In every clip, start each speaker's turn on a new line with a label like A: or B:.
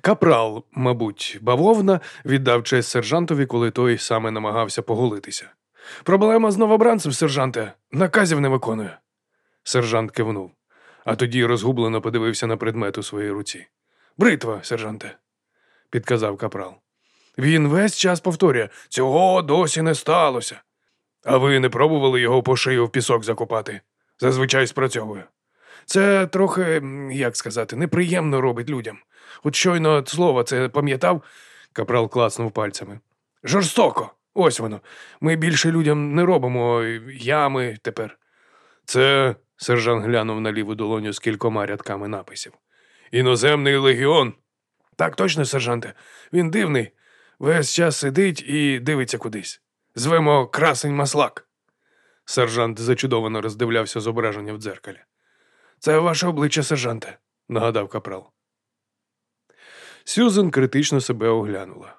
A: Капрал, мабуть, бавовна, віддав честь сержантові, коли той саме намагався поголитися. Проблема з новобранцем, сержанте, наказів не виконує. Сержант кивнув, а тоді розгублено подивився на предмет у своїй руці. Бритва, сержанте, підказав капрал. Він весь час повторює цього досі не сталося. А ви не пробували його по шию в пісок закопати? Зазвичай спрацьовує. Це трохи, як сказати, неприємно робить людям. От щойно слово це пам'ятав, капрал класнув пальцями. Жорстоко, ось воно. Ми більше людям не робимо ями тепер. Це, сержант глянув на ліву долоню з кількома рядками написів. Іноземний легіон. Так точно, сержанте. Він дивний. Весь час сидить і дивиться кудись. Звемо красень маслак. Сержант зачудовано роздивлявся зображення в дзеркалі. Це ваше обличчя, сержанте, нагадав капрал. Сюзен критично себе оглянула.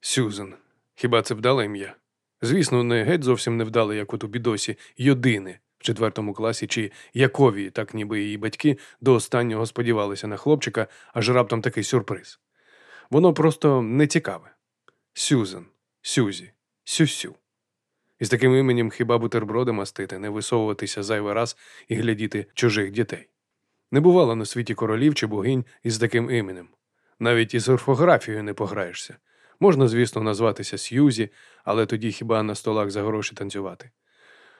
A: Сюзен. Хіба це вдале ім'я? Звісно, не геть зовсім не вдале, як от у бідосі, йодини в четвертому класі чи Якові, так ніби її батьки до останнього сподівалися на хлопчика, аж раптом такий сюрприз. Воно просто не цікаве. Сюзен, Сюзі, Сюсю. Із таким іменем хіба бутерброди мастити, не висовуватися зайвий раз і глядіти чужих дітей. Не бувало на світі королів чи богинь із таким іменем. Навіть із орфографією не пограєшся. Можна, звісно, назватися Сьюзі, але тоді хіба на столах за гроші танцювати.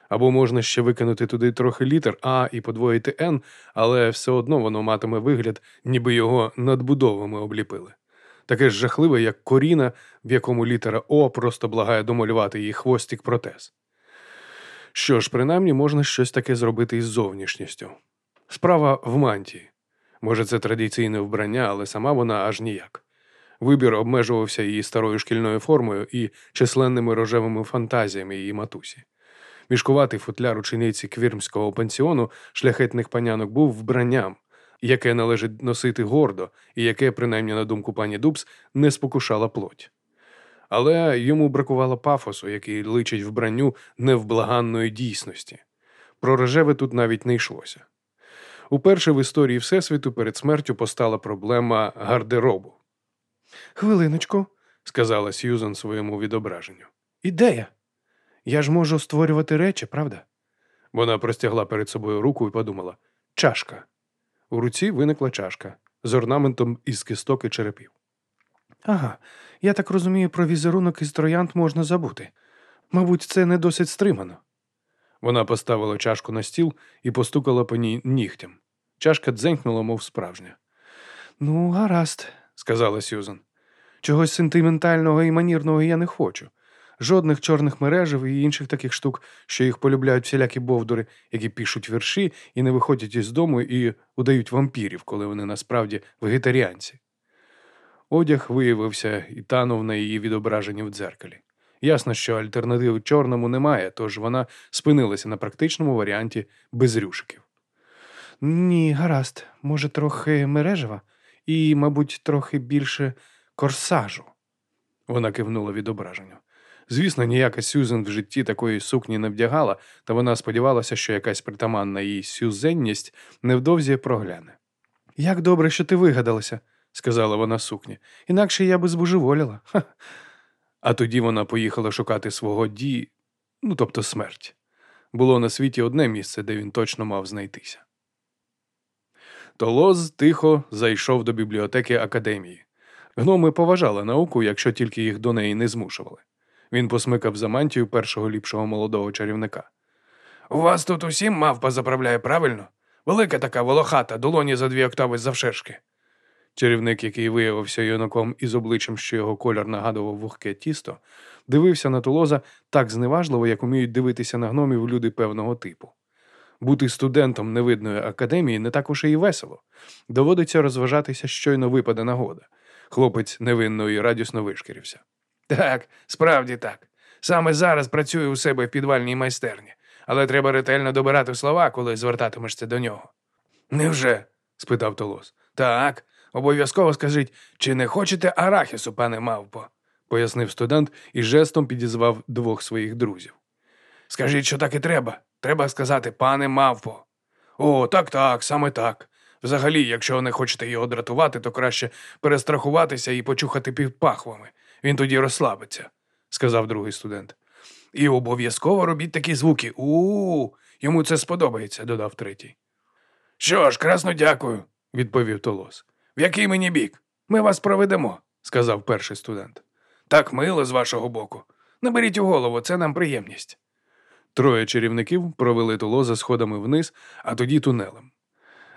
A: Або можна ще викинути туди трохи літер А і подвоїти Н, але все одно воно матиме вигляд, ніби його надбудовами обліпили. Таке ж жахливе, як коріна, в якому літера О просто благає домалювати її хвостик протез. Що ж, принаймні можна щось таке зробити із зовнішністю. Справа в мантії. Може, це традиційне вбрання, але сама вона аж ніяк. Вибір обмежувався її старою шкільною формою і численними рожевими фантазіями її матусі. Мішкуватий футляр учениці квірмського пансіону шляхетних панянок був вбранням, яке належить носити гордо, і яке, принаймні, на думку пані Дубс, не спокушала плоть. Але йому бракувало пафосу, який личить вбранню невблаганної дійсності. Про рожеве тут навіть не йшлося. Уперше в історії Всесвіту перед смертю постала проблема гардеробу. Хвилиночку, сказала Сьюзан своєму відображенню. Ідея. Я ж можу створювати речі, правда? Вона простягла перед собою руку і подумала чашка. У руці виникла чашка з орнаментом із кисток і черепів. Ага, я так розумію, про візерунок із троянд можна забути. Мабуть, це не досить стримано. Вона поставила чашку на стіл і постукала по ній нігтям. Чашка дзенькнула, мов справжня. Ну, гаразд, сказала Сюзан. Чогось сентиментального і манірного я не хочу. Жодних чорних мережів і інших таких штук, що їх полюбляють всілякі бовдури, які пишуть вірші і не виходять із дому і удають вампірів, коли вони насправді вегетаріанці. Одяг виявився і танув на її відображенні в дзеркалі. Ясно, що альтернативи чорному немає, тож вона спинилася на практичному варіанті без рюшиків. Ні, гаразд, може, трохи мережева і, мабуть, трохи більше корсажу. Вона кивнула відображенню. Звісно, ніяка Сюзен в житті такої сукні не вдягала, та вона сподівалася, що якась притаманна їй сюзенність невдовзі прогляне. Як добре, що ти вигадалася, сказала вона сукні, інакше я би збожеволіла. Ха. А тоді вона поїхала шукати свого ді, ну тобто смерть. Було на світі одне місце, де він точно мав знайтися. Толоз тихо зайшов до бібліотеки академії. Гноми поважали науку, якщо тільки їх до неї не змушували. Він посмикав за мантію першого ліпшого молодого чарівника. У вас тут усім мавпа заправляє правильно? Велика така волохата, долоні за дві октави завширшки. Чарівник, який виявився юнаком із обличчям, що його колір нагадував вогке тісто, дивився на Толоза так зневажливо, як уміють дивитися на гномів люди певного типу. Бути студентом невидної академії не так уж і весело. Доводиться розважатися, щойно випаде нагода. Хлопець невинно і радісно вишкірився. Так, справді так. Саме зараз працюю у себе в підвальній майстерні, але треба ретельно добирати слова, коли звертатимешся до нього. Невже? спитав Толос. Так, обов'язково скажіть, чи не хочете арахісу, пане мавпо? пояснив студент і жестом підізвав двох своїх друзів. Скажіть, що так і треба. Треба сказати, пане мавпо. О, так, так, саме так. Взагалі, якщо не хочете його дратувати, то краще перестрахуватися і почухати під пахвами. Він тоді розслабиться, сказав другий студент. І обов'язково робіть такі звуки. У-у-у, йому це сподобається, додав третій. Що ж, красно дякую, відповів Толос. В який мені бік? Ми вас проведемо, сказав перший студент. Так мило з вашого боку. Наберіть у голову, це нам приємність. Троє чарівників провели Толоза сходами вниз, а тоді тунелем.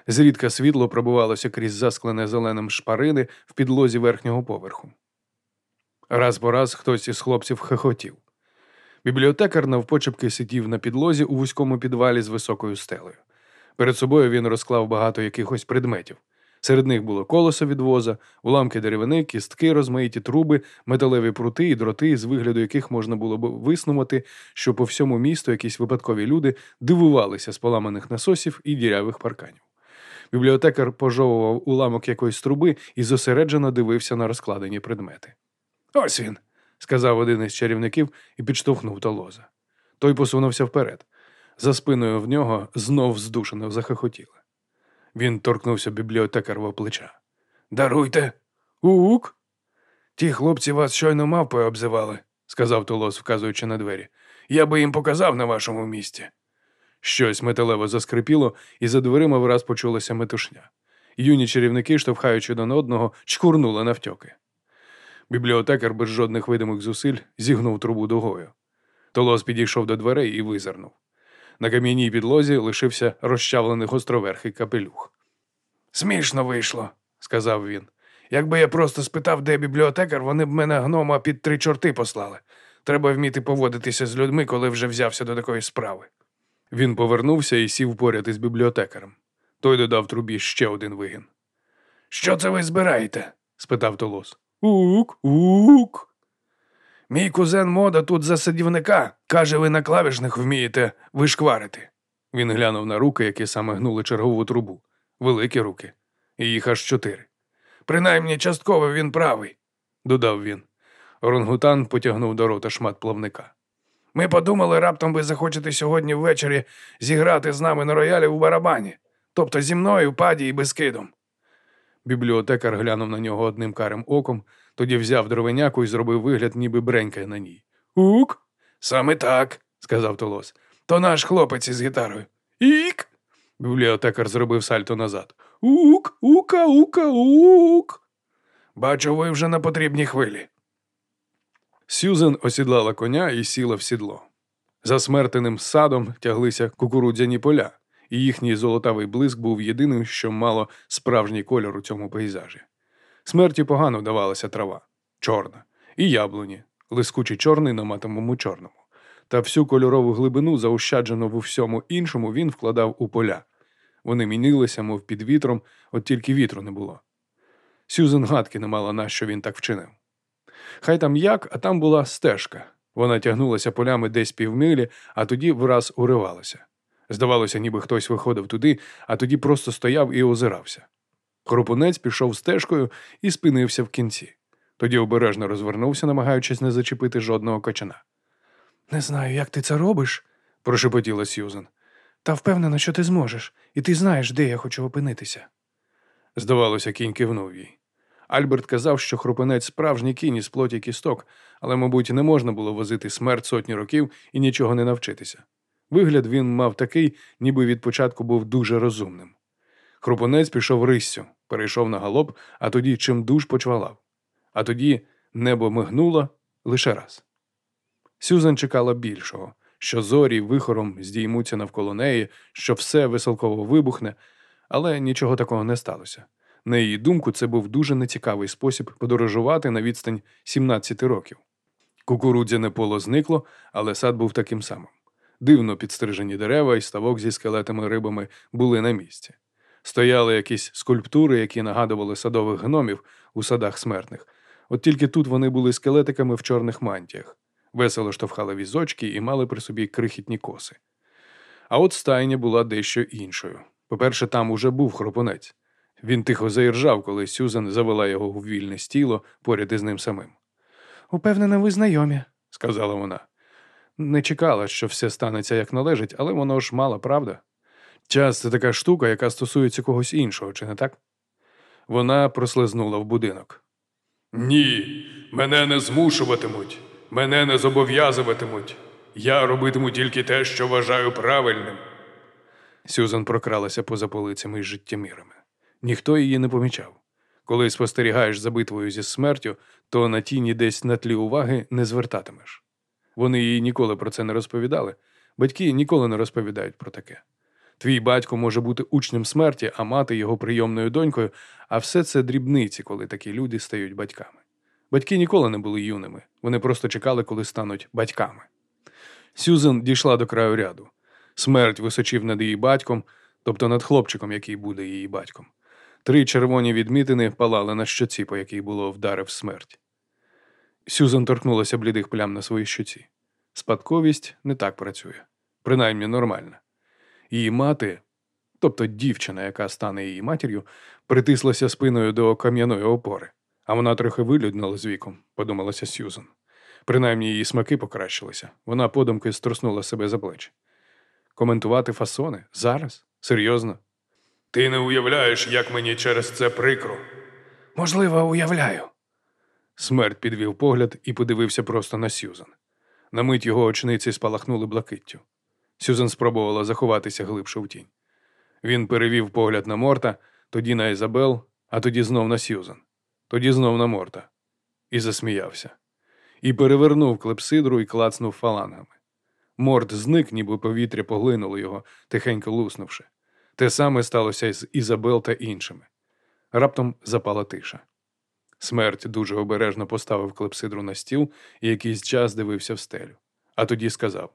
A: Зрідка світло пробивалося крізь засклене зеленим шпарини в підлозі верхнього поверху. Раз по раз хтось із хлопців хихотів. Бібліотекар навпочепки сидів на підлозі у вузькому підвалі з високою стелею. Перед собою він розклав багато якихось предметів. Серед них було колесо від воза, уламки деревини, кістки, розмаїті труби, металеві прути і дроти, з вигляду яких можна було б виснувати, що по всьому місту якісь випадкові люди дивувалися з поламаних насосів і дірявих парканів. Бібліотекар пожовував уламок якоїсь труби і зосереджено дивився на розкладені предмети. Ось він, сказав один із чарівників і підштовхнув Толоза. Той посунувся вперед. За спиною в нього знов здушено захохотіли. Він торкнувся бібліотекарова плеча. Даруйте. Ук. Ті хлопці вас щойно мавпи обзивали, сказав Толос, вказуючи на двері. Я би їм показав на вашому місці. Щось металево заскрипіло, і за дверима враз почулася метушня. Юні чарівники, штовхаючи один одного, чкурнули навтьоки. Бібліотекар без жодних видимих зусиль зігнув трубу дугою. Толос підійшов до дверей і визирнув. На кам'яній підлозі лишився розчавлений гостроверхий капелюх. Смішно вийшло, сказав він. Якби я просто спитав, де бібліотекар, вони б мене гнома під три чорти послали. Треба вміти поводитися з людьми, коли вже взявся до такої справи. Він повернувся і сів поряд із бібліотекарем. Той додав трубі ще один вигін. Що це ви збираєте? спитав Толос. Ук, ук. Мій кузен мода тут за садівника. Каже, ви на клавішних вмієте вишкварити. Він глянув на руки, які саме гнули чергову трубу. Великі руки. І їх аж чотири. Принаймні, частково він правий, додав він. Оронгутан потягнув до рота шмат плавника. Ми подумали, раптом ви захочете сьогодні ввечері зіграти з нами на роялі в барабані, тобто зі мною, паді і безкидом. Бібліотекар глянув на нього одним карим оком, тоді взяв дровеняку і зробив вигляд, ніби бренькає на ній. Ук? Саме так, сказав Толос. То наш хлопець із гітарою. Ік. Бібліотекар зробив сальто назад. Ук, ука, ука, ук. Бачу, ви вже на потрібній хвилі. Сюзен осідлала коня і сіла в сідло. За смертеним садом тяглися кукурудзяні поля, і їхній золотавий блиск був єдиним, що мало справжній кольор у цьому пейзажі. Смерті погано вдавалася трава, чорна, і яблуні, лискучий чорний на матовому чорному. Та всю кольорову глибину, заощаджену в усьому іншому, він вкладав у поля. Вони мінилися, мов під вітром, от тільки вітру не було. Сюзен гадки не мала на що він так вчинив. Хай там як, а там була стежка. Вона тягнулася полями десь півмилі, а тоді враз уривалася. Здавалося, ніби хтось виходив туди, а тоді просто стояв і озирався. Хропунець пішов стежкою і спинився в кінці. Тоді обережно розвернувся, намагаючись не зачепити жодного кочана. Не знаю, як ти це робиш, прошепотіла Сьюзен. Та впевнена, що ти зможеш, і ти знаєш, де я хочу опинитися. Здавалося, кінь кивнув їй. Альберт казав, що хропинець справжній кінь із плоті кісток, але, мабуть, не можна було возити смерть сотні років і нічого не навчитися. Вигляд він мав такий, ніби від початку був дуже розумним. Хропунець пішов риссю, перейшов на галоп, а тоді чим душ почвалав. А тоді небо мигнуло лише раз. Сюзан чекала більшого, що зорі вихором здіймуться навколо неї, що все веселково вибухне, але нічого такого не сталося. На її думку, це був дуже нецікавий спосіб подорожувати на відстань 17 років. Кукурудзяне поло зникло, але сад був таким самим. Дивно підстрижені дерева і ставок зі скелетами рибами були на місці. Стояли якісь скульптури, які нагадували садових гномів у садах смертних. От тільки тут вони були скелетиками в чорних мантіях, весело штовхали візочки і мали при собі крихітні коси. А от стайня була дещо іншою. По-перше, там уже був хропунець. Він тихо заіржав, коли Сюзан завела його у вільне стіло поряд із ним самим. Упевнена, ви знайомі, сказала вона. Не чекала, що все станеться як належить, але воно ж мала правда. Час це така штука, яка стосується когось іншого, чи не так? Вона прослизнула в будинок. Ні, мене не змушуватимуть, мене не зобов'язуватимуть. Я робитиму тільки те, що вважаю правильним. Сюзан прокралася поза полицями із життємірами. Ніхто її не помічав. Коли спостерігаєш за битвою зі смертю, то на тіні десь на тлі уваги не звертатимеш. Вони їй ніколи про це не розповідали. Батьки ніколи не розповідають про таке. Твій батько може бути учнем смерті, а мати його прийомною донькою, а все це дрібниці, коли такі люди стають батьками. Батьки ніколи не були юними, вони просто чекали, коли стануть батьками. Сюзан дійшла до краю ряду. Смерть височив над її батьком, тобто над хлопчиком, який буде її батьком. Три червоні відмітини палали на щоці, по якій було вдарив смерть. Сюзан торкнулася блідих плям на своїй щоці. Спадковість не так працює, принаймні нормальна. Її мати, тобто дівчина, яка стане її матір'ю, притислася спиною до кам'яної опори, а вона трохи вилюднила з віком, подумалася Сюзан. Принаймні її смаки покращилися. Вона подумки струснула себе за плечі. Коментувати фасони? Зараз? Серйозно? Ти не уявляєш, як мені через це прикро. Можливо, уявляю. Смерть підвів погляд і подивився просто на Сюзан. На мить його очниці спалахнули блакиттю. Сюзан спробувала заховатися глибше в тінь. Він перевів погляд на Морта, тоді на Ізабел, а тоді знов на Сюзан, тоді знов на Морта, і засміявся. І перевернув клепсидру і клацнув фалангами. Морт зник, ніби повітря поглинуло його, тихенько луснувши. Те саме сталося з Ізабел та іншими. Раптом запала тиша. Смерть дуже обережно поставив клепсидру на стіл і якийсь час дивився в стелю. А тоді сказав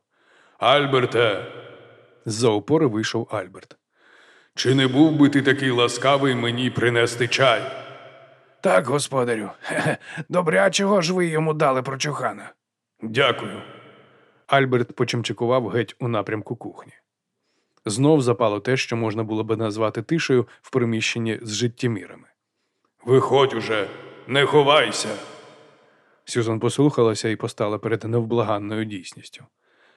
A: Альберте. З-за опори вийшов Альберт. Чи не був би ти такий ласкавий мені принести чай?
B: Так, господарю. Хе-хе. Добрячого ж ви йому дали прочухана.
A: Дякую. Альберт почимчикував геть у напрямку кухні. Знов запало те, що можна було би назвати тишею в приміщенні з життємірами. Виходь уже, не ховайся. Сюзан послухалася і постала перед невблаганною дійсністю.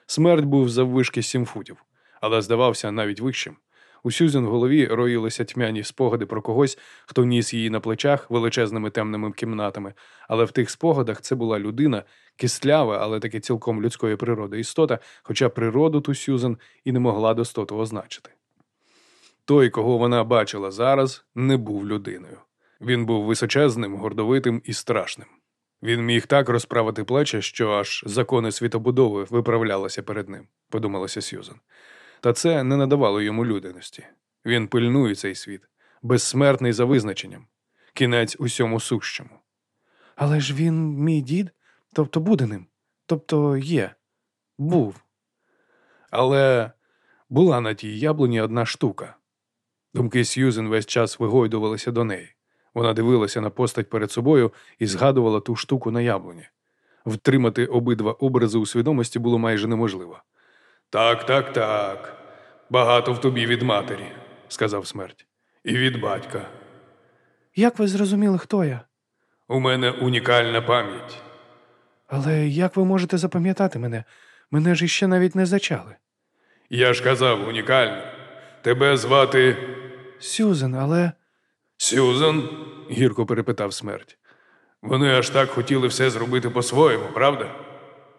A: Смерть був заввишки сім футів, але здавався навіть вищим. У Сюзан в голові роїлися тьмяні спогади про когось, хто ніс її на плечах величезними темними кімнатами, але в тих спогадах це була людина, кистлява, але таки цілком людської природи істота, хоча природу ту Сюзан і не могла достоту означити. Той, кого вона бачила зараз, не був людиною. Він був височезним, гордовитим і страшним. Він міг так розправити плечі, що аж закони світобудови виправлялися перед ним, подумалася Сюзан. Та це не надавало йому людяності. Він пильнує цей світ, безсмертний за визначенням, кінець усьому сущому.
B: Але ж він мій дід, тобто буде ним, тобто є, був.
A: Але була на тій яблуні одна штука. Думки Сьюзен весь час вигойдувалися до неї. Вона дивилася на постать перед собою і згадувала ту штуку на яблуні. Втримати обидва образи у свідомості було майже неможливо. Так, так, так. Багато в тобі від матері, сказав смерть, і від батька.
B: Як ви зрозуміли, хто я?
A: У мене унікальна пам'ять.
B: Але як ви можете запам'ятати мене? Мене ж іще навіть не зачали.
A: Я ж казав, унікальна. Тебе звати
B: Сюзен, але
A: Сюзан? гірко перепитав смерть. Вони аж так хотіли все зробити по-своєму, правда?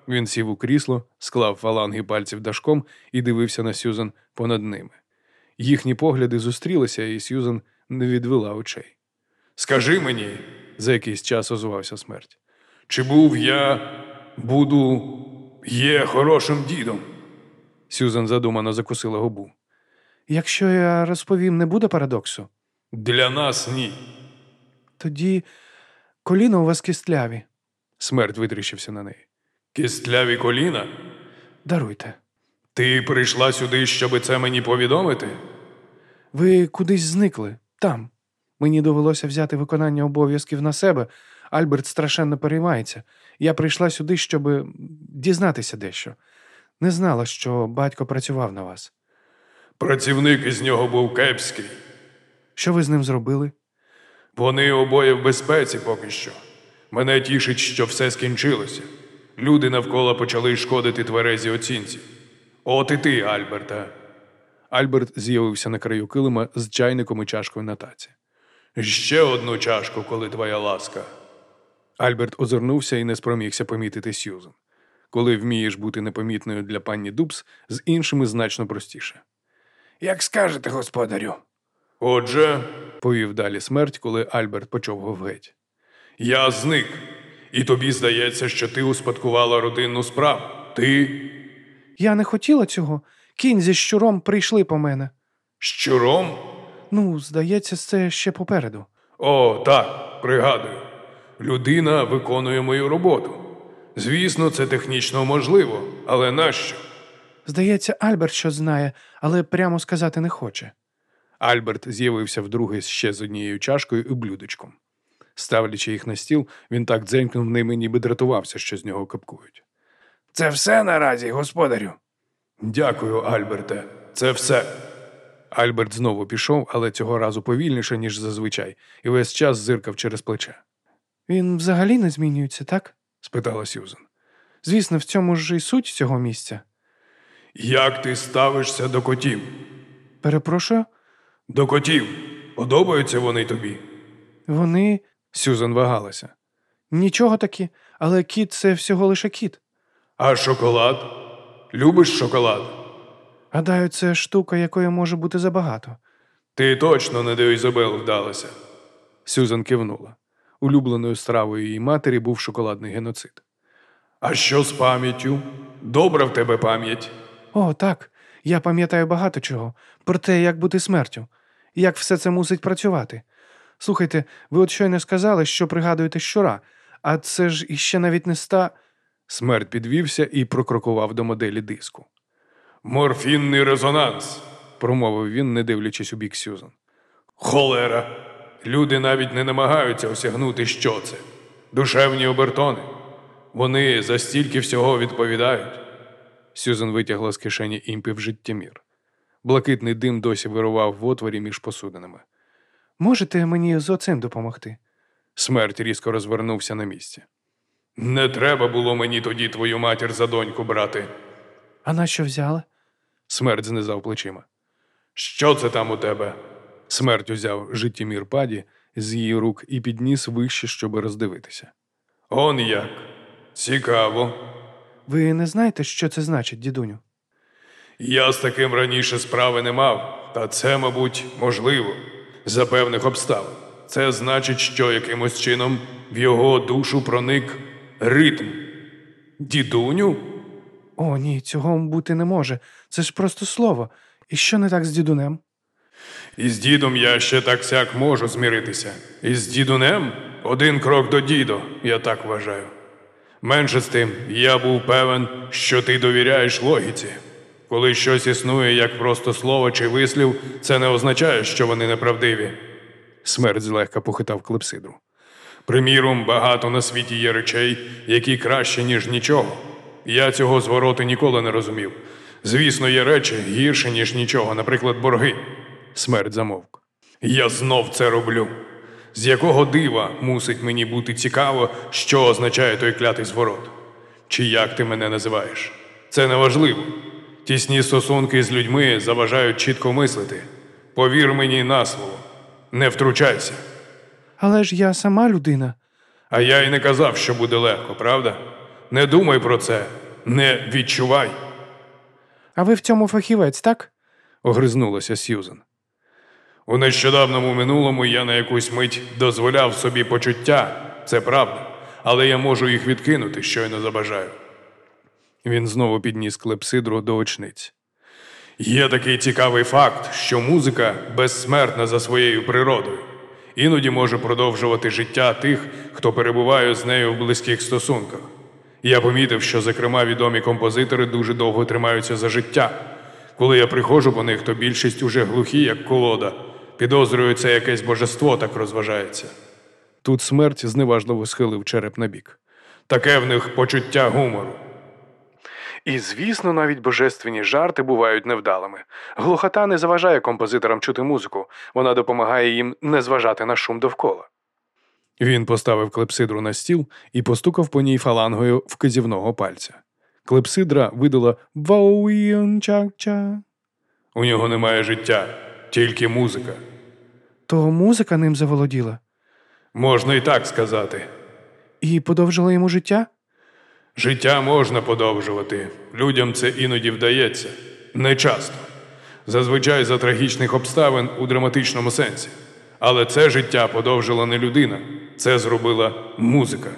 A: Він сів у крісло, склав фаланги пальців дашком і дивився на Сюзан понад ними. Їхні погляди зустрілися, і Сюзан не відвела очей. Скажи мені, за якийсь час озвався смерть. Чи був я, буду, є хорошим дідом? Сюзан задумано закусила губу.
B: якщо я розповім, не буде парадоксу?
A: Для нас ні.
B: Тоді коліна у вас кістляві.
A: Смерть витріщився на неї. Кістляві коліна?
B: Даруйте.
A: Ти прийшла сюди, щоби це мені повідомити?
B: Ви кудись зникли там. Мені довелося взяти виконання обов'язків на себе. Альберт страшенно переймається. Я прийшла сюди, щоб дізнатися дещо. Не знала, що батько працював на вас.
A: Працівник із нього був кепський.
B: Що ви з ним зробили?
A: Вони обоє в безпеці поки що. Мене тішить, що все скінчилося. Люди навколо почали шкодити тверезі оцінці. От і ти, Альберта. Альберт з'явився на краю килима з чайником і чашкою на таці. Ще одну чашку, коли твоя ласка. Альберт озирнувся і не спромігся помітити Сьюзен. Коли вмієш бути непомітною для пані Дубс, з іншими значно простіше.
B: Як скажете, господарю.
A: Отже, повів далі смерть, коли Альберт почовгав геть. Я зник, і тобі здається, що ти успадкувала родинну справу. Ти
B: Я не хотіла цього. Кінь зі щуром прийшли по мене.
A: щуром?
B: Ну, здається, це ще попереду.
A: О, так, пригадую. Людина виконує мою роботу. Звісно, це технічно можливо, але нащо?
B: Здається, Альберт що знає, але прямо сказати не хоче.
A: Альберт з'явився вдруге ще з однією чашкою і блюдечком. Ставлячи їх на стіл, він так дзенькнув ними, ніби дратувався, що з нього капкують.
B: Це все наразі, господарю.
A: Дякую, Альберте. Це все. Альберт знову пішов, але цього разу повільніше, ніж зазвичай, і весь час зиркав через плече.
B: Він взагалі не змінюється, так?
A: спитала Сюзан.
B: Звісно, в цьому ж і суть цього місця.
A: Як ти ставишся до котів?
B: Перепрошую,
A: До котів. Подобаються вони тобі?
B: вони
A: Сюзан вагалася.
B: нічого такі, але кіт це всього лише кіт.
A: А шоколад? Любиш шоколад?
B: Гадаю, це штука, якої може бути забагато.
A: Ти точно не до Ізабел вдалася. Сюзан кивнула. Улюбленою стравою її матері був шоколадний геноцид. А що з пам'яттю? Добра в тебе пам'ять.
B: О, так. Я пам'ятаю багато чого про те, як бути смертю, як все це мусить працювати. Слухайте, ви от щойно сказали, що пригадуєте щура, а це ж іще навіть не ста.
A: Смерть підвівся і прокрокував до моделі диску. Морфінний резонанс, промовив він, не дивлячись у бік Сюзан. Холера. Люди навіть не намагаються осягнути, що це. Душевні обертони. Вони за стільки всього відповідають. Сюзан витягла з кишені імпів життємір. Блакитний дим досі вирував в отворі між посудинами.
B: Можете мені з оцим допомогти?
A: Смерть різко розвернувся на місці. Не треба було мені тоді твою матір за доньку брати.
B: А на що взяли?
A: Смерть знизав плечима. Що це там у тебе? Смерть узяв життємір паді з її рук і підніс вище, щоб роздивитися. Он як. Цікаво.
B: Ви не знаєте, що це значить, дідуню?
A: Я з таким раніше справи не мав, та це, мабуть, можливо, за певних обставин. Це значить, що якимось чином в його душу проник ритм. Дідуню?
B: О, ні, цього бути не може. Це ж просто слово. І що не так з дідунем?
A: Із дідом я ще так сяк можу зміритися. Із дідунем один крок до дідо, я так вважаю. Менше з тим, я був певен, що ти довіряєш логіці. Коли щось існує як просто слово чи вислів, це не означає, що вони неправдиві. Смерть злегка похитав клепсидру. Приміром, багато на світі є речей, які краще, ніж нічого. Я цього звороти ніколи не розумів. Звісно, є речі гірше, ніж нічого, наприклад, борги. Смерть замовк. Я знов це роблю. З якого дива мусить мені бути цікаво, що означає той клятий зворот? Чи як ти мене називаєш? Це неважливо. Тісні стосунки з людьми заважають чітко мислити. Повір мені на слово, не втручайся.
B: Але ж я сама людина.
A: А я й не казав, що буде легко, правда? Не думай про це, не відчувай,
B: А ви в цьому фахівець, так?
A: огризнулася Сьюзен. У нещодавному минулому я на якусь мить дозволяв собі почуття, це правда, але я можу їх відкинути, щойно забажаю. Він знову підніс клепсидру до очниць. Є такий цікавий факт, що музика безсмертна за своєю природою, іноді може продовжувати життя тих, хто перебуває з нею в близьких стосунках. Я помітив, що, зокрема, відомі композитори дуже довго тримаються за життя. Коли я приходжу по них, то більшість уже глухі, як колода. Підозрюю, це якесь божество так розважається. Тут смерть зневажливо схилив череп на бік. Таке в них почуття гумору. І, звісно, навіть божественні жарти бувають невдалими. Глухота не заважає композиторам чути музику, вона допомагає їм не зважати на шум довкола. Він поставив клепсидру на стіл і постукав по ній фалангою вказівного пальця. Клепсидра видала «Вауїон-чак-ча». У нього немає життя, тільки музика.
B: То музика ним заволоділа
A: Можна і так сказати.
B: і подовжила йому життя?
A: Життя можна подовжувати. Людям це іноді вдається. Не часто. Зазвичай за трагічних обставин у драматичному сенсі. Але це життя подовжила не людина, це зробила музика.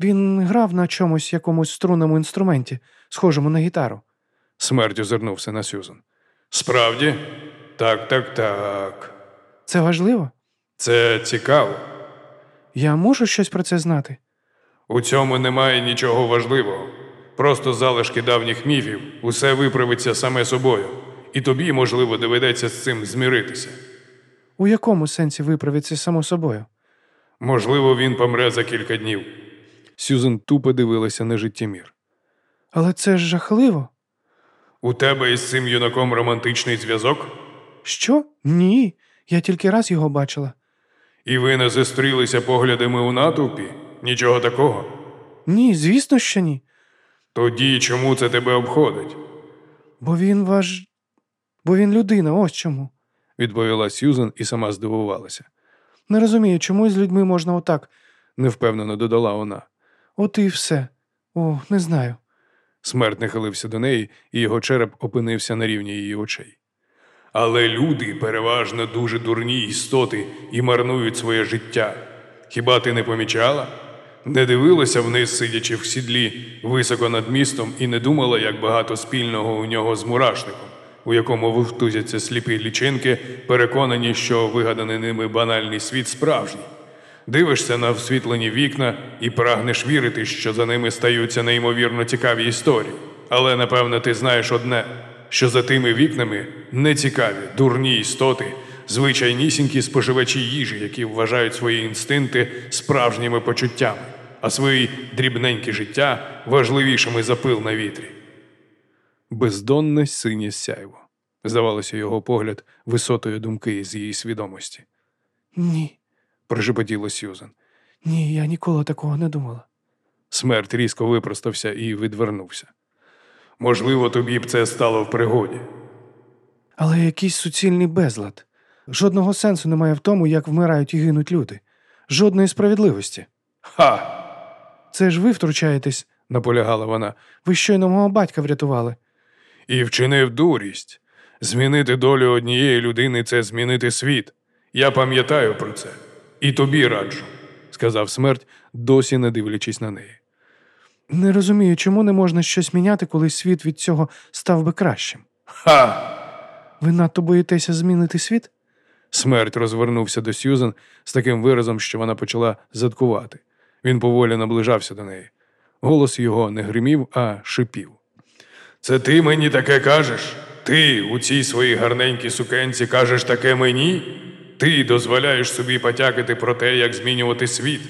B: Він грав на чомусь якомусь струнному інструменті, схожому на гітару.
A: Смерть озирнувся на Сюзан. Справді? Так, так, так.
B: Це важливо?
A: Це цікаво.
B: Я можу щось про це знати?
A: У цьому немає нічого важливого. Просто залишки давніх міфів, усе виправиться саме собою. І тобі, можливо, доведеться з цим зміритися.
B: У якому сенсі виправиться само собою?
A: Можливо, він помре за кілька днів. Сюзан тупо дивилася на життємір.
B: Але це ж жахливо.
A: У тебе із цим юнаком романтичний зв'язок?
B: Що? Ні. Я тільки раз його бачила.
A: І ви не зустрілися поглядами у натовпі? Нічого такого?
B: Ні, звісно, що ні.
A: Тоді чому це тебе обходить?
B: Бо він ваш. Бо він людина, ось чому.
A: відповіла Сюзан і сама здивувалася.
B: Не розумію, чому з людьми можна отак.
A: Невпевнено додала вона.
B: От і все. О, не знаю.
A: Смерть нахилився до неї, і його череп опинився на рівні її очей. Але люди переважно дуже дурні істоти і марнують своє життя. Хіба ти не помічала? Не дивилася вниз, сидячи в сідлі високо над містом, і не думала, як багато спільного у нього з мурашником, у якому вовтузяться сліпі лічинки, переконані, що вигаданий ними банальний світ справжній. Дивишся на всвітлені вікна і прагнеш вірити, що за ними стаються неймовірно цікаві історії. Але напевно ти знаєш одне, що за тими вікнами нецікаві, дурні істоти, звичайнісінькі споживачі їжі, які вважають свої інстинкти справжніми почуттями, а свої дрібненькі життя важливішими за пил на вітрі. Бездонне синє сяйво. Здавалося, його погляд висотою думки з її свідомості.
B: Ні.
A: Прошепотіла Сюзан.
B: Ні, я ніколи такого не думала.
A: Смерть різко випростався і відвернувся. Можливо, тобі б це стало в пригоді.
B: Але якийсь суцільний безлад. Жодного сенсу немає в тому, як вмирають і гинуть люди. Жодної справедливості.
A: Ха!
B: Це ж ви втручаєтесь,
A: наполягала вона,
B: ви щойно мого батька врятували.
A: і вчинив дурість. Змінити долю однієї людини це змінити світ. Я пам'ятаю про це. І тобі раджу, сказав смерть, досі не дивлячись на неї.
B: Не розумію, чому не можна щось міняти, коли світ від цього став би кращим.
A: Ха!
B: Ви надто боїтеся змінити світ?
A: Смерть розвернувся до Сьюзен з таким виразом, що вона почала задкувати. Він поволі наближався до неї. Голос його не гримів, а шипів. Це ти мені таке кажеш? Ти у цій своїй гарненькій сукенці кажеш таке мені? Ти дозволяєш собі потякати про те, як змінювати світ,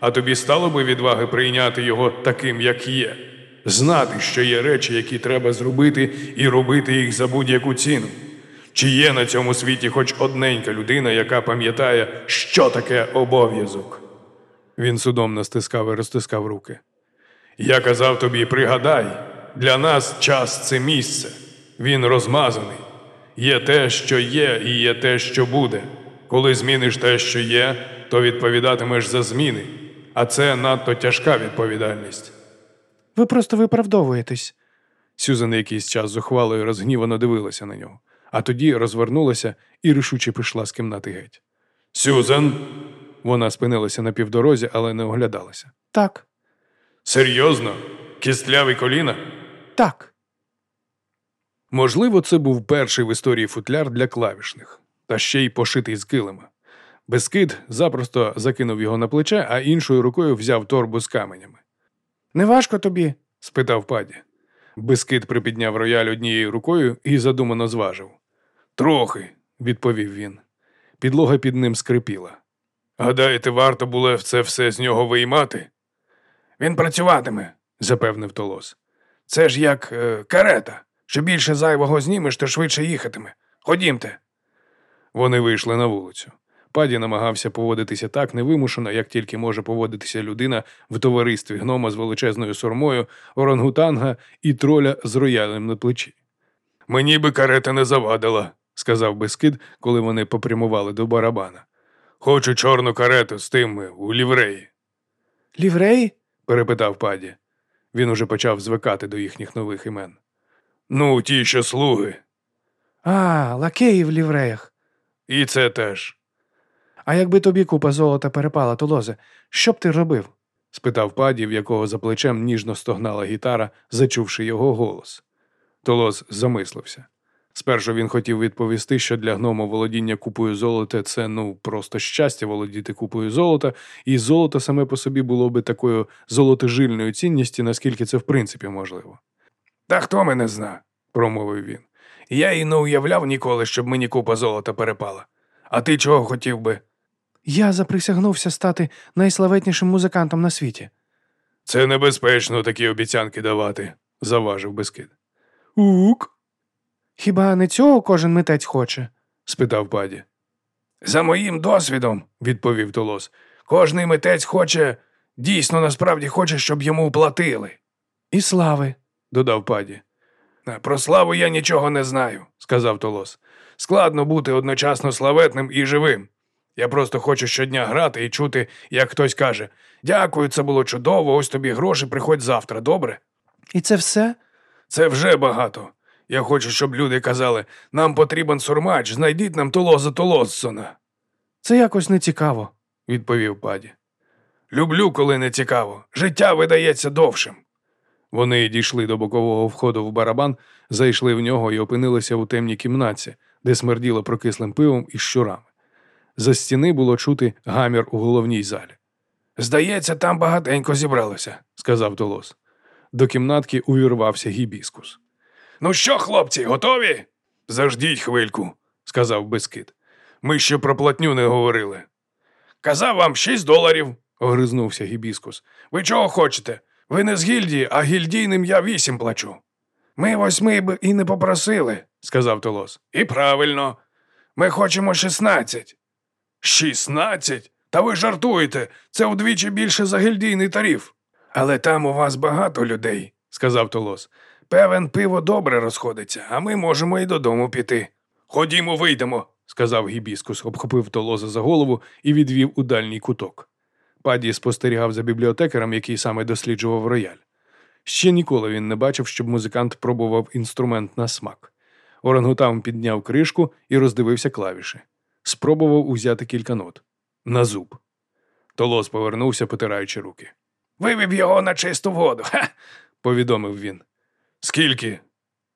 A: а тобі стало би відваги прийняти його таким, як є. Знати, що є речі, які треба зробити, і робити їх за будь-яку ціну. Чи є на цьому світі хоч одненька людина, яка пам'ятає, що таке обов'язок? Він судомно стискав і розтискав руки. Я казав тобі, пригадай, для нас час це місце. Він розмазаний. Є те, що є, і є те, що буде. Коли зміниш те, що є, то відповідатимеш за зміни, а це надто тяжка відповідальність.
B: Ви просто виправдовуєтесь.
A: Сюзан якийсь час зухвало і розгнівано дивилася на нього, а тоді розвернулася і рішуче пішла з кімнати геть. Сюзан. Вона спинилася на півдорозі, але не оглядалася.
B: Так,
A: Серйозно? Кістлявий коліна?
B: так.
A: Можливо, це був перший в історії футляр для клавішних, та ще й пошитий з килима. Бескид запросто закинув його на плече, а іншою рукою взяв торбу з каменями.
B: Не важко тобі.
A: спитав паді. Бескид припідняв рояль однією рукою і задумано зважив. Трохи, відповів він. Підлога під ним скрипіла. Гадаєте, варто було це все з нього виймати?
B: Він працюватиме,
A: запевнив Толос.
B: Це ж як е, карета. Що більше зайвого знімеш, то швидше їхатиме. Ходімте.
A: Вони вийшли на вулицю. Паді намагався поводитися так невимушено, як тільки може поводитися людина в товаристві гнома з величезною сурмою, орангутанга і троля з роялем на плечі. Мені би карета не завадила, сказав Бескид, коли вони попрямували до барабана. Хочу чорну карету з тими у лівреї,
B: Лівреї?
A: перепитав паді. Він уже почав звикати до їхніх нових імен. Ну, ті, що слуги.
B: А, лакеї в лівреях.
A: І це теж.
B: А якби тобі купа золота перепала, Толозе, що б ти робив?
A: спитав паді, в якого за плечем ніжно стогнала гітара, зачувши його голос. Толос замислився. Спершу він хотів відповісти, що для гнома володіння купою золота це ну просто щастя володіти купою золота, і золото саме по собі було би такою золотожильною цінністю, наскільки це в принципі можливо. Та хто мене зна, промовив він. Я і не уявляв ніколи, щоб мені купа золота перепала. А ти чого хотів би?
B: Я заприсягнувся стати найславетнішим музикантом на світі.
A: Це небезпечно такі обіцянки давати, заважив Бескид. Ук.
B: Хіба не цього кожен митець хоче?
A: спитав паді. За моїм досвідом, відповів Толос, кожний митець хоче, дійсно насправді хоче, щоб йому платили,
B: І слави.
A: додав паді. Про славу я нічого не знаю, сказав Толос. Складно бути одночасно славетним і живим. Я просто хочу щодня грати і чути, як хтось каже: Дякую, це було чудово, ось тобі гроші, приходь завтра, добре?
B: І це все?
A: Це вже багато. Я хочу, щоб люди казали, нам потрібен сурмач, знайдіть нам Толоза Толоссона,
B: Це якось не цікаво.
A: відповів паді. Люблю, коли не цікаво. Життя видається довшим. Вони дійшли до бокового входу в барабан, зайшли в нього і опинилися у темній кімнаті, де смерділо прокислим пивом і щурами. За стіни було чути гамір у головній залі. Здається, там багатенько зібралося, сказав Толос. До кімнатки увірвався гібіскус. Ну що, хлопці, готові? Заждіть хвильку, сказав Бескид. Ми ще про платню не говорили. Казав вам шість доларів, огризнувся гібіскус. Ви чого хочете? Ви не з гільдії, а гільдійним я вісім плачу. Ми восьми б і не попросили, сказав Толос. І правильно. Ми хочемо шістнадцять. Шістнадцять? Та ви жартуєте, це вдвічі більше за гільдійний тариф. Але там у вас багато людей, сказав Толос. Певен, пиво добре розходиться, а ми можемо і додому піти. Ходімо, вийдемо, сказав гібіскус, обхопив Толоза за голову і відвів у дальній куток. Паді спостерігав за бібліотекарем, який саме досліджував рояль. Ще ніколи він не бачив, щоб музикант пробував інструмент на смак. Орангутан підняв кришку і роздивився клавіші. Спробував узяти кілька нот. На зуб. Толос повернувся, потираючи руки. Вивів його на чисту воду, ха. повідомив він. Скільки?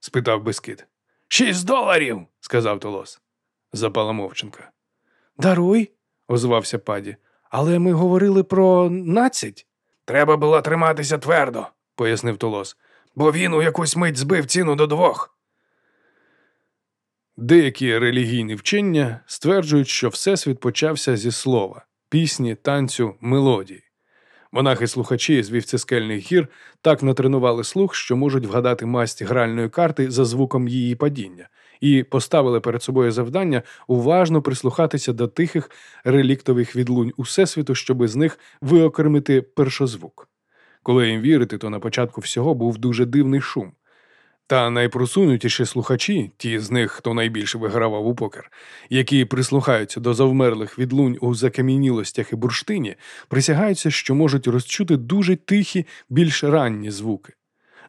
A: спитав Бескид. Шість доларів, сказав Толос. Запала мовчинка.
B: Даруй, озвався паді. Але ми говорили про надцять.
A: Треба було триматися твердо, пояснив Толос, бо він у якусь мить збив ціну до двох. Деякі релігійні вчення стверджують, що Всесвіт почався зі слова, пісні, танцю, мелодії. Монахи-слухачі з вівцескельних гір так натренували слух, що можуть вгадати масть гральної карти за звуком її падіння, і поставили перед собою завдання уважно прислухатися до тихих реліктових відлунь Усесвіту, щоби з них виокремити першозвук. Коли їм вірити, то на початку всього був дуже дивний шум. Та найпросунутіші слухачі, ті з них, хто найбільше вигравав у покер, які прислухаються до завмерлих відлунь у закам'янілостях і бурштині, присягаються, що можуть розчути дуже тихі, більш ранні звуки.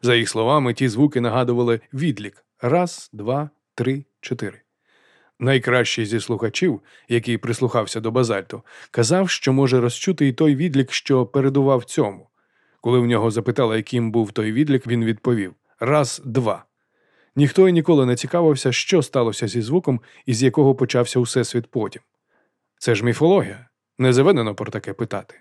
A: За їх словами, ті звуки нагадували відлік раз, два, три, чотири. Найкращий зі слухачів, який прислухався до базальту, казав, що може розчути і той відлік, що передував цьому. Коли в нього запитали, яким був той відлік, він відповів раз, два. Ніхто і ніколи не цікавився, що сталося зі звуком і з якого почався усесвіт потім. Це ж міфологія, не заведено про таке питати.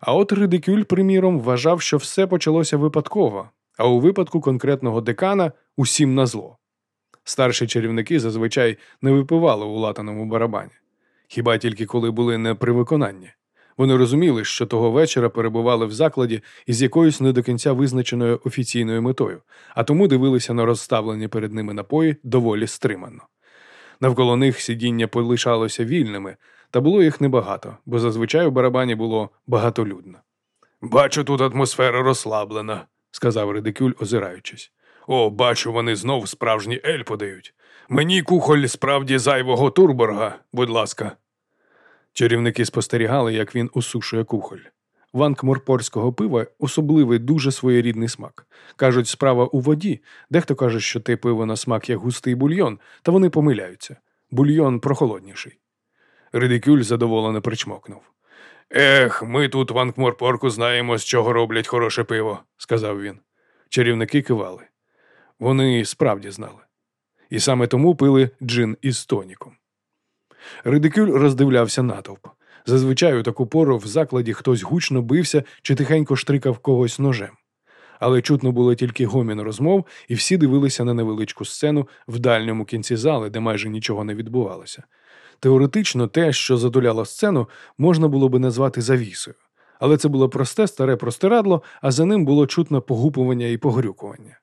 A: А от Ридикюль, приміром, вважав, що все почалося випадково, а у випадку конкретного декана усім на зло. Старші чарівники зазвичай не випивали у латаному барабані, хіба тільки коли були не при виконанні. Вони розуміли, що того вечора перебували в закладі із якоюсь не до кінця визначеною офіційною метою, а тому дивилися на розставлені перед ними напої доволі стримано. Навколо них сидіння полишалося вільними, та було їх небагато, бо зазвичай у барабані було багатолюдно. Бачу, тут атмосфера розслаблена, сказав Редикюль, озираючись. О, бачу, вони знов справжній ель подають. Мені кухоль справді зайвого турборга, будь ласка. Чарівники спостерігали, як він усушує кухоль. В анкморпорського пива особливий дуже своєрідний смак. Кажуть, справа у воді. Дехто каже, що те пиво на смак як густий бульйон, та вони помиляються. Бульйон прохолодніший. Редикюль задоволено причмокнув. Ех, ми тут в Анкморпорку знаємо, з чого роблять хороше пиво, сказав він. Чарівники кивали. Вони справді знали. І саме тому пили джин із тоніком. Редикюль роздивлявся натовп. Зазвичай у таку пору в закладі хтось гучно бився чи тихенько штрикав когось ножем. Але чутно було тільки гомін розмов, і всі дивилися на невеличку сцену в дальньому кінці зали, де майже нічого не відбувалося. Теоретично те, що затуляло сцену, можна було би назвати завісою. Але це було просте старе простирадло, а за ним було чутно погупування і погрюкування.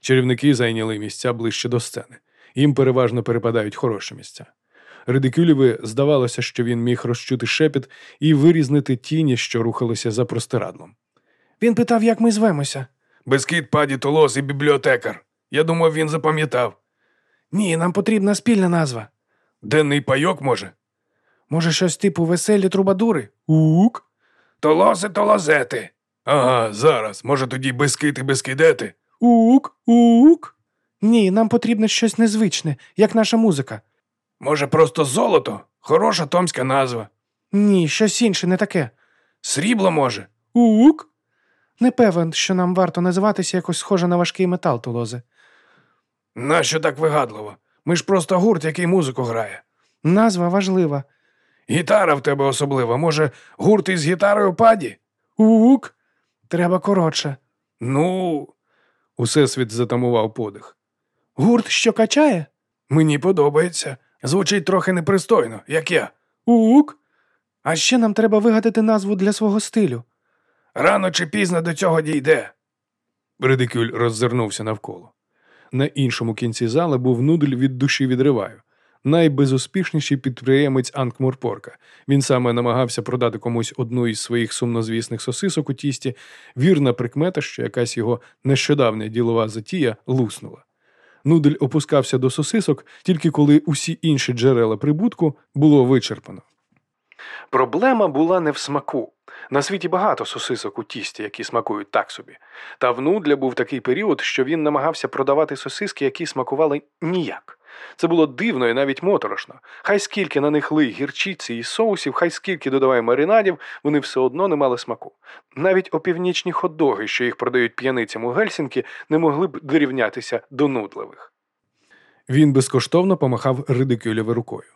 A: Чарівники зайняли місця ближче до сцени. Їм переважно перепадають хороші місця. Редикюлєві здавалося, що він міг розчути шепіт і вирізнити тіні, що рухалися за простирадлом.
B: Він питав, як ми звемося.
A: Бескіт, паді, толос і бібліотекар. Я думав, він запам'ятав.
B: Ні, нам потрібна спільна назва.
A: Денний пайок, може?
B: Може, щось типу веселі трубадури?
A: Ук. Толоси, толозети. Ага, зараз. Може, тоді бескити, бескидети.
B: Ук, ук. Ні, нам потрібно щось незвичне, як наша музика.
A: Може, просто золото? Хороша томська назва.
B: Ні, щось інше, не таке.
A: Срібло може.
B: Ук. Не певен, що нам варто називатися якось схоже на важкий метал, Толозе.
A: Нащо так вигадливо? Ми ж просто гурт, який музику грає.
B: Назва важлива.
A: Гітара в тебе особлива. Може, гурт із гітарою паді?
B: Ук. Треба коротше.
A: Ну. Усесвіт затамував подих.
B: Гурт, що качає?
A: Мені подобається. Звучить трохи непристойно, як я.
B: Ук. А ще нам треба вигадати назву для свого стилю.
A: Рано чи пізно до цього дійде. Редикюль роззирнувся навколо. На іншому кінці зали був нудель від душі відриваю. Найбезуспішніший підприємець Анкморпорка. Він саме намагався продати комусь одну із своїх сумнозвісних сосисок у тісті, вірна прикмета, що якась його нещодавня ділова затія луснула. Нудель опускався до сосисок тільки коли усі інші джерела прибутку було вичерпано. Проблема була не в смаку. На світі багато сосисок у тісті, які смакують так собі. Та в Нудля був такий період, що він намагався продавати сосиски, які смакували ніяк. Це було дивно і навіть моторошно. Хай скільки на них лий гірчиці і соусів, хай скільки додавай маринадів, вони все одно не мали смаку. Навіть опівнічні хот-доги, що їх продають п'яницям у Гельсінкі, не могли б дорівнятися до нудливих. Він безкоштовно помахав ридикюлєве рукою.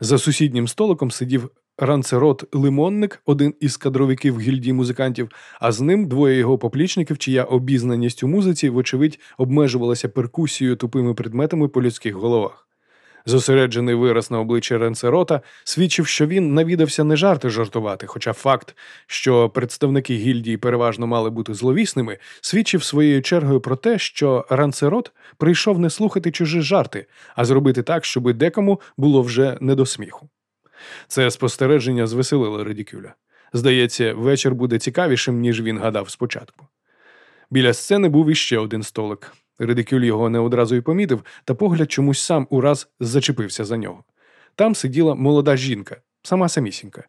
A: За сусіднім столиком сидів ранцерот Лимонник, один із кадровиків гільдії музикантів, а з ним двоє його поплічників, чия обізнаність у музиці, вочевидь, обмежувалася перкусією тупими предметами по людських головах. Зосереджений вираз на обличчі Ренцерота свідчив, що він навідався не жарти жартувати, хоча факт, що представники гільдії переважно мали бути зловісними, свідчив своєю чергою про те, що Ранцерот прийшов не слухати чужі жарти, а зробити так, щоби декому було вже не до сміху. Це спостереження звеселило Редікюля. Здається, вечір буде цікавішим, ніж він гадав спочатку. Біля сцени був іще один столик. Редикюль його не одразу й помітив, та погляд чомусь сам ураз зачепився за нього. Там сиділа молода жінка, сама самісінька.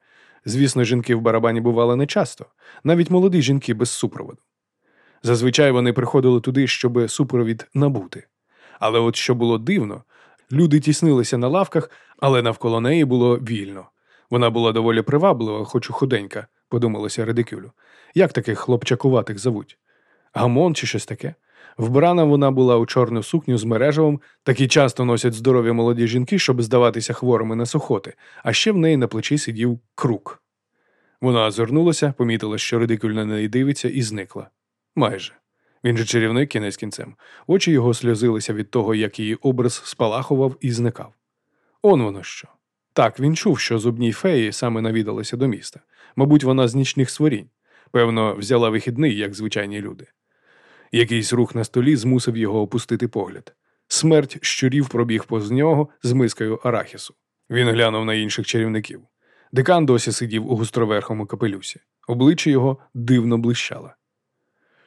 A: Звісно, жінки в барабані бували нечасто, навіть молоді жінки без супроводу. Зазвичай вони приходили туди, щоб супровід набути. Але от що було дивно, люди тіснилися на лавках, але навколо неї було вільно. Вона була доволі приваблива, хоч і худенька, подумалося Редикюлю. Як таких хлопчакуватих зовуть? Гамон чи щось таке? Вбрана вона була у чорну сукню з мережевом, такі часто носять здорові молоді жінки, щоб здаватися хворими на сухоти, а ще в неї на плечі сидів крук. Вона озирнулася, помітила, що Редикюль на неї дивиться, і зникла. Майже. Він же чарівник кінець кінцем. Очі його сльозилися від того, як її образ спалахував і зникав. Он воно що. Так, він чув, що зубній феї саме навідалися до міста. Мабуть, вона з нічних створінь. Певно, взяла вихідний, як звичайні люди. Якийсь рух на столі змусив його опустити погляд. Смерть щурів пробіг поз нього з мискою арахісу. Він глянув на інших чарівників. Декан досі сидів у густроверхому капелюсі. Обличчя його дивно блищало.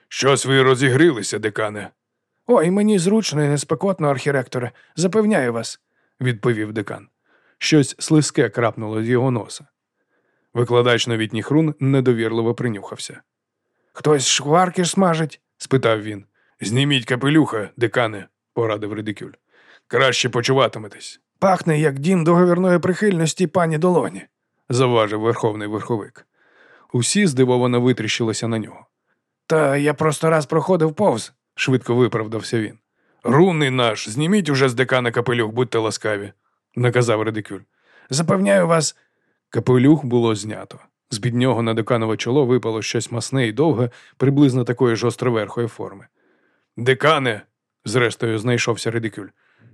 A: Щось ви розігрілися, декане.
B: Ой, мені зручно і неспекотно, архіректоре, запевняю вас, відповів декан.
A: Щось слизьке крапнуло з його носа. Викладач новітніх рун недовірливо принюхався.
B: Хтось шкварки смажить?
A: спитав він. Зніміть капелюха, декане, порадив Редикюль. Краще почуватиметесь.
B: Пахне, як дім договірної прихильності пані долоні,
A: завважив верховний верховик. Усі здивовано витріщилися на нього.
B: Та я просто раз проходив повз,
A: швидко виправдався він. Рунний наш, зніміть уже з декана капелюх, будьте ласкаві, наказав Редикюль.
B: Запевняю вас,
A: капелюх було знято. З під нього на деканове чоло випало щось масне і довге, приблизно такої ж островерхої форми. Декане, зрештою, знайшовся Редикюль.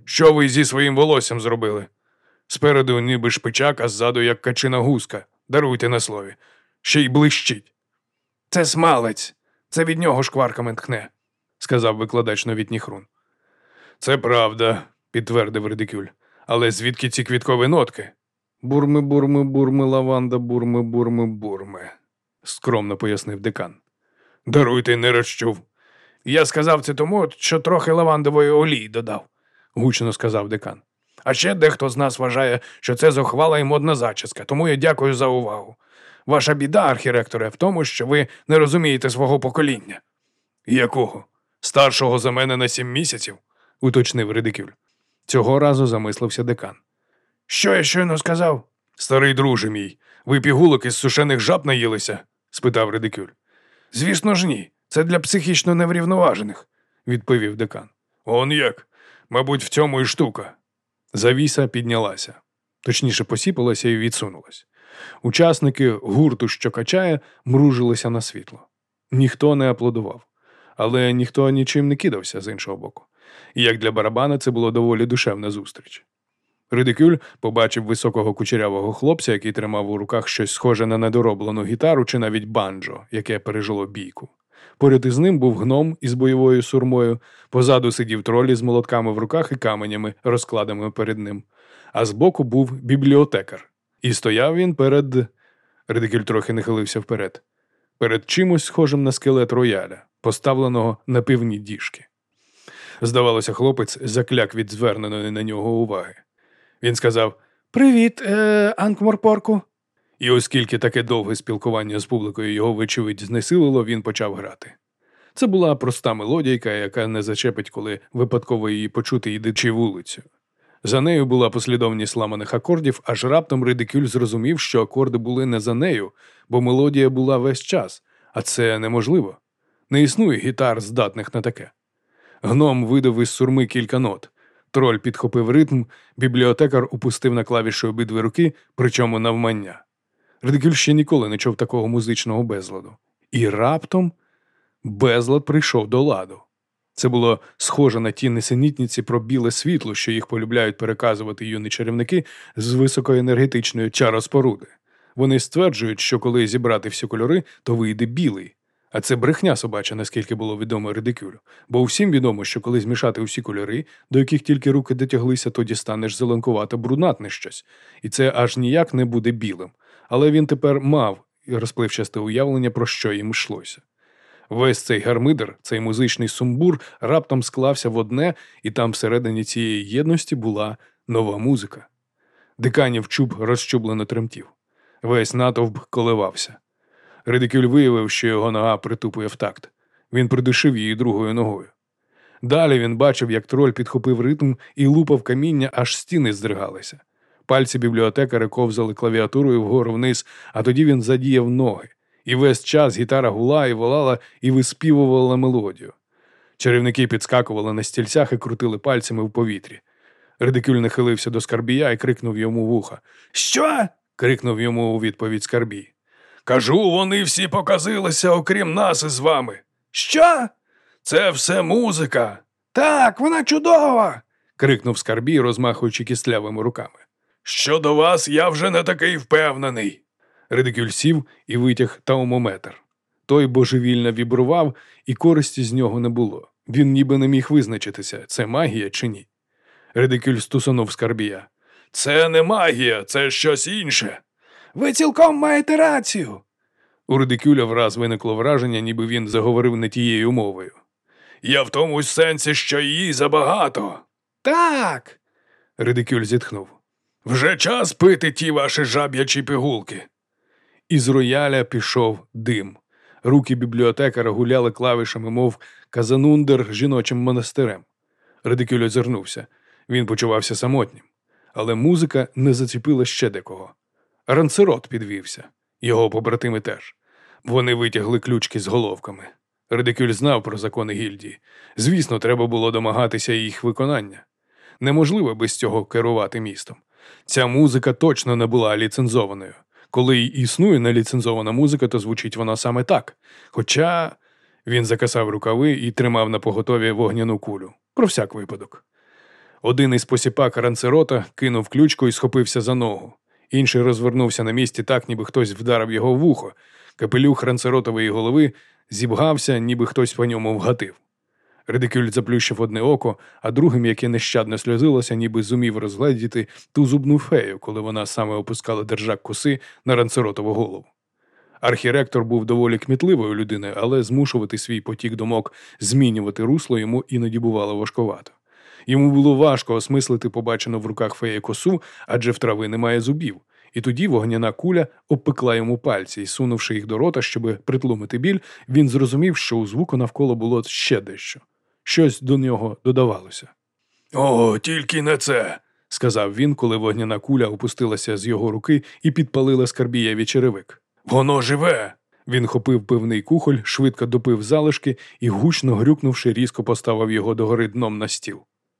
A: Що ви зі своїм волоссям зробили? Спереду ніби шпичак, а ззаду як качина гуска. Даруйте на слові. Ще й блищить.
B: Це смалець, це від нього шкварками тхне,
A: сказав викладач новітніх рун. Це правда, підтвердив Редикюль. Але звідки ці квіткові нотки? Бурми, бурми, бурми, лаванда, бурми, бурми, бурми, скромно пояснив декан. Даруйте, не розчув.
B: Я сказав це тому, що трохи лавандової олії додав,
A: гучно сказав декан.
B: А ще дехто з нас вважає, що це зухвала і модна зачіска, тому я дякую за увагу. Ваша біда, архіректоре, в тому, що ви не розумієте свого покоління.
A: Якого? Старшого за мене на сім місяців? Уточнив Редикюль. Цього разу замислився декан.
B: Що я щойно сказав?
A: Старий друже мій, ви пігулок із сушених жаб наїлися? спитав Редикюль.
B: Звісно ж, ні. Це для психічно неврівноважених,
A: відповів декан. Он як? Мабуть, в цьому і штука. Завіса піднялася, точніше посіпалася і відсунулась. Учасники гурту, що качає, мружилися на світло. Ніхто не аплодував, але ніхто нічим не кидався з іншого боку. І як для барабана це було доволі душевна зустріч. Ридикюль побачив високого кучерявого хлопця, який тримав у руках щось схоже на недороблену гітару чи навіть банджо, яке пережило бійку. Поряд із ним був гном із бойовою сурмою, позаду сидів тролі з молотками в руках і каменями, розкладами перед ним, а збоку був бібліотекар. І стояв він перед. Редикюль трохи нахилився вперед, перед чимось схожим на скелет рояля, поставленого на пивні діжки. Здавалося, хлопець закляк від зверненої на нього уваги. Він сказав
B: Привіт, е, Анкморпорку.
A: І оскільки таке довге спілкування з публікою його, вочевидь, знесилило, він почав грати. Це була проста мелодійка, яка не зачепить, коли випадково її почути, йдучи вулицю. За нею була послідовність ламаних акордів, аж раптом Ридикюль зрозумів, що акорди були не за нею, бо мелодія була весь час, а це неможливо. Не існує гітар, здатних на таке. Гном видав із сурми кілька нот. Троль підхопив ритм, бібліотекар упустив на клавіші обидві руки, причому навмання. Редикюль ще ніколи не чув такого музичного безладу. І раптом безлад прийшов до ладу. Це було схоже на ті несенітниці про біле світло, що їх полюбляють переказувати юні чарівники з високоенергетичної чароспоруди. Вони стверджують, що коли зібрати всі кольори, то вийде білий. А це брехня собача, наскільки було відомо редикюлю. Бо всім відомо, що коли змішати усі кольори, до яких тільки руки дотяглися, тоді станеш зеленкувато бруднатне щось, і це аж ніяк не буде білим. Але він тепер мав розпливчасте уявлення, про що їм йшлося. Весь цей гармидер, цей музичний сумбур раптом склався в одне, і там всередині цієї єдності була нова музика. Диканів чуб розчублено тремтів. Весь натовп коливався. Редикюль виявив, що його нога притупує в такт. Він придушив її другою ногою. Далі він бачив, як троль підхопив ритм і лупав каміння, аж стіни здригалися. Пальці бібліотекаря ковзали клавіатурою вгору вниз, а тоді він задіяв ноги. І весь час гітара гула і волала і виспівувала мелодію. Чарівники підскакували на стільцях і крутили пальцями в повітрі. Редикюль нахилився до скарбія і крикнув йому в ухо. Що? крикнув йому у відповідь скарбій. Кажу, вони всі показилися, окрім нас із вами. Що? Це все музика.
B: Так, вона чудова.
A: крикнув скарбій, розмахуючи кістлявими руками. Щодо вас я вже не такий впевнений. Редикюль сів і витяг таумометр. Той божевільно вібрував, і користі з нього не було. Він ніби не міг визначитися, це магія чи ні. Редикюль стусанув скарбія. Це не магія, це щось інше.
B: Ви цілком маєте рацію.
A: У Редикюля враз виникло враження, ніби він заговорив не тією мовою. Я в тому сенсі, що її забагато.
B: Так.
A: Редикюль зітхнув. Вже час пити ті ваші жаб'ячі пігулки. Із рояля пішов дим. Руки бібліотекара гуляли клавішами, мов казанундер жіночим монастирем. Редикюль озирнувся. Він почувався самотнім. Але музика не зачепила ще декого. Ранцерот підвівся, його побратими теж. Вони витягли ключки з головками. Редикюль знав про закони гільдії. Звісно, треба було домагатися їх виконання. Неможливо без цього керувати містом. Ця музика точно не була ліцензованою. Коли існує неліцензована музика, то звучить вона саме так. Хоча він закасав рукави і тримав на поготові вогняну кулю. Про всяк випадок. Один із посіпак ранцерота кинув ключку і схопився за ногу. Інший розвернувся на місці так, ніби хтось вдарив його в вухо. Капелюх ранцеротової голови зібгався, ніби хтось по ньому вгатив. Редикюль заплющив одне око, а другим, яке нещадно сльозилося, ніби зумів розгледіти ту зубну фею, коли вона саме опускала держак коси на ранцеротову голову. Архіректор був доволі кмітливою людиною, але змушувати свій потік думок змінювати русло йому іноді бувало важкувато. Йому було важко осмислити побачену в руках феї косу, адже в трави немає зубів, і тоді вогняна куля обпекла йому пальці, і сунувши їх до рота, щоб притлумити біль, він зрозумів, що у звуку навколо було ще дещо. Щось до нього додавалося. О, тільки не це, сказав він, коли вогняна куля опустилася з його руки і підпалила скарбієві черевик. Воно живе. Він хопив пивний кухоль, швидко допив залишки і, гучно грюкнувши, різко поставив його догори дном на стіл.